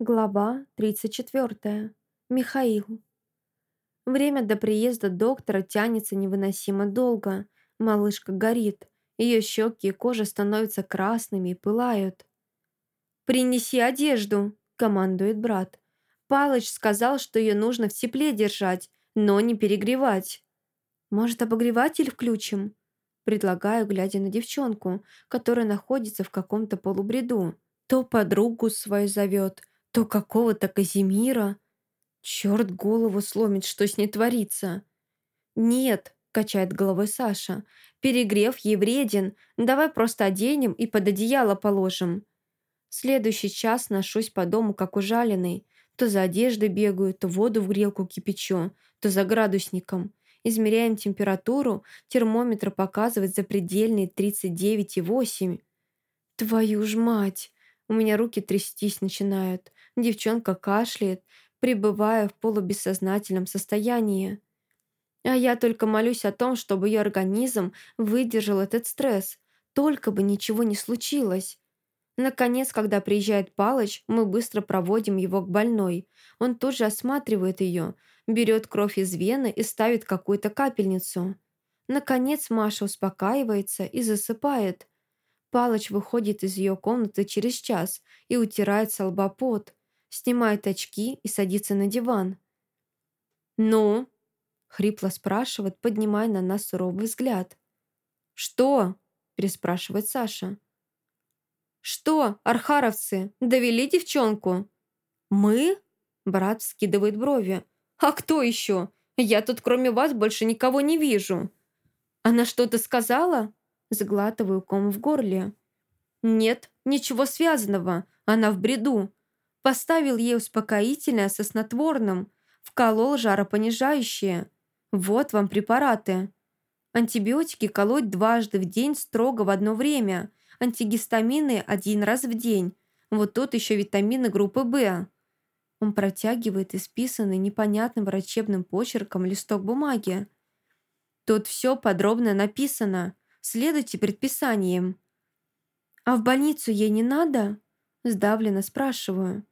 Глава 34. Михаил. Время до приезда доктора тянется невыносимо долго. Малышка горит. Ее щеки и кожа становятся красными и пылают. «Принеси одежду», — командует брат. Палыч сказал, что ее нужно в тепле держать, но не перегревать. «Может, обогреватель включим?» Предлагаю, глядя на девчонку, которая находится в каком-то полубреду. То подругу свою зовет, то какого-то Казимира. Черт голову сломит, что с ней творится. «Нет», — качает головой Саша, — «перегрев ей вреден, давай просто оденем и под одеяло положим». Следующий час ношусь по дому, как ужаленный. То за одеждой бегаю, то воду в грелку кипячу, то за градусником. Измеряем температуру, термометр показывает запредельные 39,8. Твою ж мать! У меня руки трястись начинают. Девчонка кашляет, пребывая в полубессознательном состоянии. А я только молюсь о том, чтобы ее организм выдержал этот стресс. Только бы ничего не случилось. Наконец, когда приезжает Палыч, мы быстро проводим его к больной. Он тут же осматривает ее, берет кровь из вены и ставит какую-то капельницу. Наконец Маша успокаивается и засыпает. Палыч выходит из ее комнаты через час и утирает с лба пот, снимает очки и садится на диван. «Ну?» — хрипло спрашивает, поднимая на нас суровый взгляд. «Что?» — переспрашивает Саша. «Что, архаровцы, довели девчонку?» «Мы?» — брат скидывает брови. «А кто еще? Я тут кроме вас больше никого не вижу». «Она что-то сказала?» Заглатываю ком в горле. «Нет, ничего связанного. Она в бреду. Поставил ей успокоительное со снотворным. Вколол жаропонижающее. Вот вам препараты. Антибиотики колоть дважды в день строго в одно время. Антигистамины один раз в день. Вот тут еще витамины группы В. Он протягивает исписанный непонятным врачебным почерком листок бумаги. Тут все подробно написано. Следуйте предписаниям. «А в больницу ей не надо?» Сдавленно спрашиваю.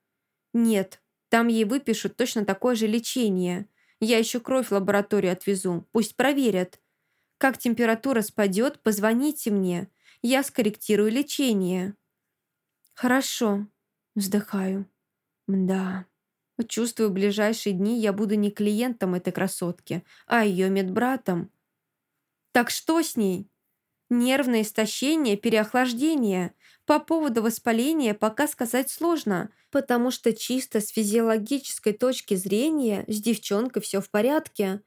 «Нет, там ей выпишут точно такое же лечение. Я еще кровь в лабораторию отвезу, пусть проверят. Как температура спадет, позвоните мне. Я скорректирую лечение». «Хорошо», вздыхаю. «Да». Чувствую, в ближайшие дни я буду не клиентом этой красотки, а ее медбратом. «Так что с ней?» Нервное истощение, переохлаждение. По поводу воспаления пока сказать сложно, потому что чисто с физиологической точки зрения с девчонкой все в порядке.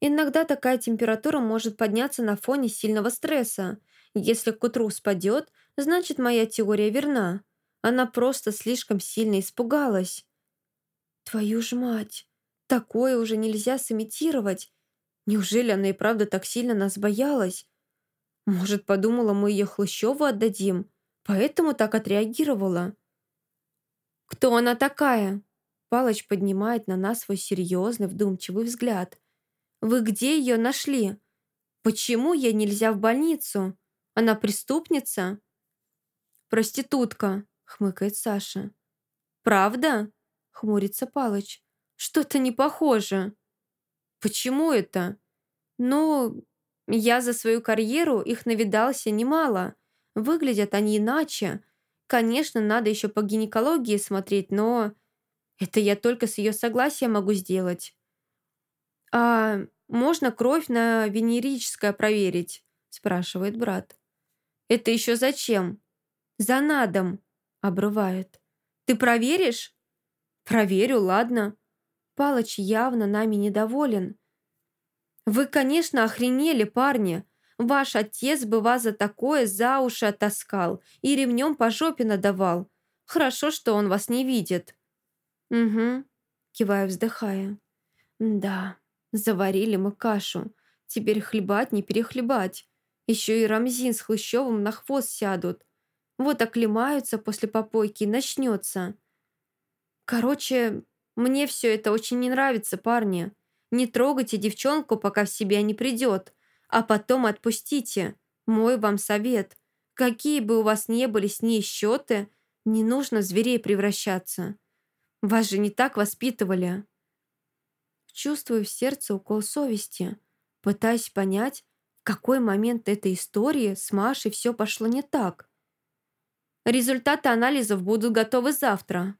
Иногда такая температура может подняться на фоне сильного стресса. Если к утру спадет, значит моя теория верна. Она просто слишком сильно испугалась. Твою ж мать! Такое уже нельзя сымитировать. Неужели она и правда так сильно нас боялась? Может, подумала, мы ее Хлыщеву отдадим, поэтому так отреагировала. «Кто она такая?» Палыч поднимает на нас свой серьезный, вдумчивый взгляд. «Вы где ее нашли? Почему ей нельзя в больницу? Она преступница?» «Проститутка», — хмыкает Саша. «Правда?» — хмурится Палыч. «Что-то не похоже». «Почему это?» «Ну, я за свою карьеру их навидался немало. Выглядят они иначе. Конечно, надо еще по гинекологии смотреть, но... Это я только с ее согласия могу сделать. «А можно кровь на венерическое проверить?» спрашивает брат. «Это еще зачем?» «За надом», обрывает. «Ты проверишь?» «Проверю, ладно». Палыч явно нами недоволен. «Вы, конечно, охренели, парни. Ваш отец бы вас за такое за уши оттаскал и ремнем по жопе надавал. Хорошо, что он вас не видит». «Угу», — киваю, вздыхая. «Да, заварили мы кашу. Теперь хлебать не перехлебать. Еще и Рамзин с Хлыщевым на хвост сядут. Вот оклемаются после попойки и начнется. Короче, мне все это очень не нравится, парни. Не трогайте девчонку, пока в себя не придет, а потом отпустите. Мой вам совет. Какие бы у вас не были с ней счеты, не нужно в зверей превращаться. Вас же не так воспитывали. Чувствую в сердце укол совести, пытаясь понять, в какой момент этой истории с Машей все пошло не так. Результаты анализов будут готовы завтра,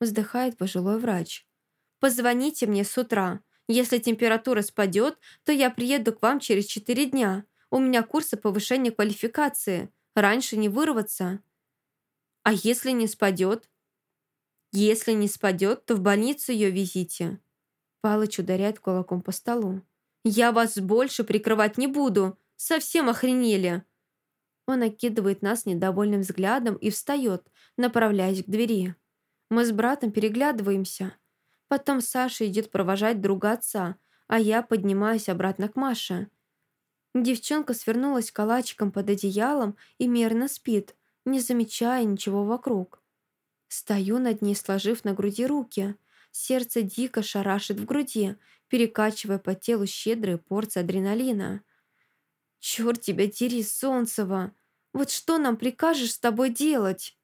вздыхает пожилой врач. Позвоните мне с утра. Если температура спадет, то я приеду к вам через четыре дня. У меня курсы повышения квалификации. Раньше не вырваться. А если не спадет? Если не спадет, то в больницу ее везите. Палыч ударяет кулаком по столу. «Я вас больше прикрывать не буду! Совсем охренели!» Он окидывает нас недовольным взглядом и встает, направляясь к двери. Мы с братом переглядываемся. Потом Саша идет провожать друга отца, а я поднимаюсь обратно к Маше. Девчонка свернулась калачиком под одеялом и мерно спит, не замечая ничего вокруг. Стою над ней, сложив на груди руки. Сердце дико шарашит в груди, перекачивая по телу щедрые порции адреналина. «Черт тебя дери, Солнцева! Вот что нам прикажешь с тобой делать?»